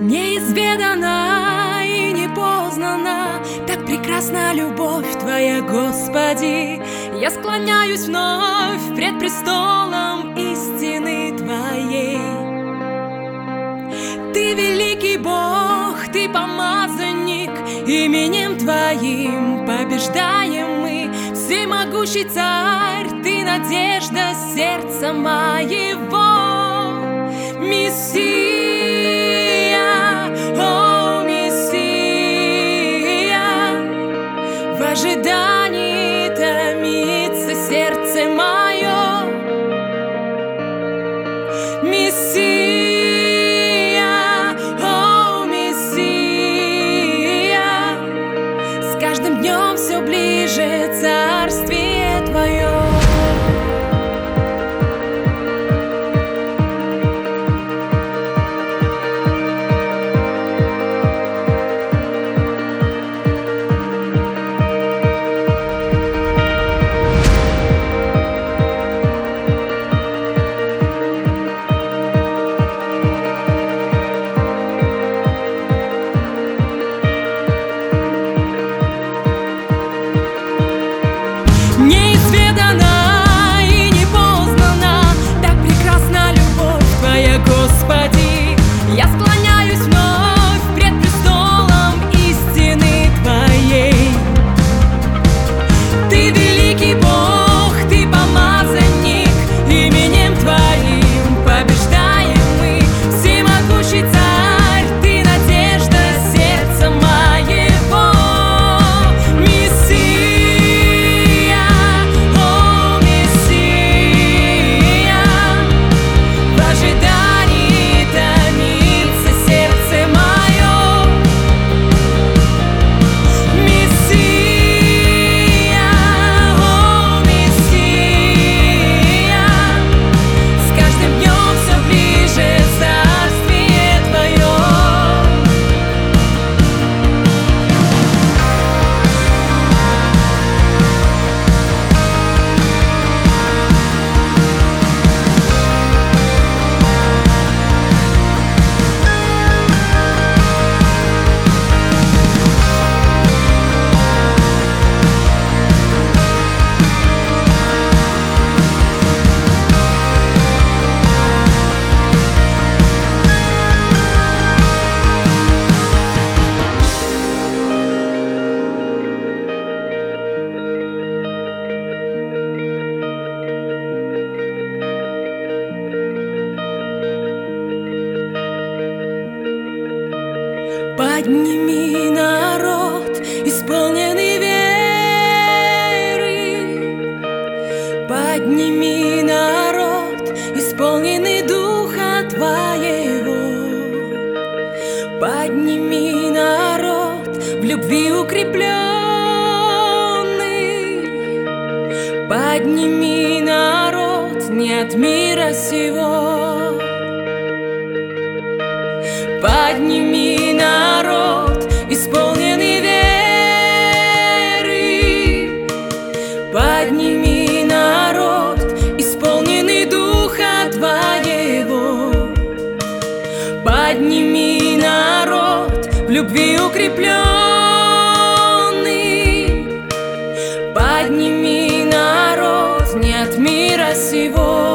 Неизведана и непознана. Так прекрасна любовь Твоя, Господи. Я склоняюсь вновь пред престолом истины Твоей. Ты великий Бог, Ты помазанник. Именем Твоим побеждаем мы. Всемогущий Царь, Ты надежда сердца моего. Мессия Подними народ, исполненный веры. Подними народ, исполненный Духа Твоего. Подними народ, в любви укрепленный. Подними народ, не от мира сего. Подними подними народ в любви укрепленный, подними народ нет мира сего.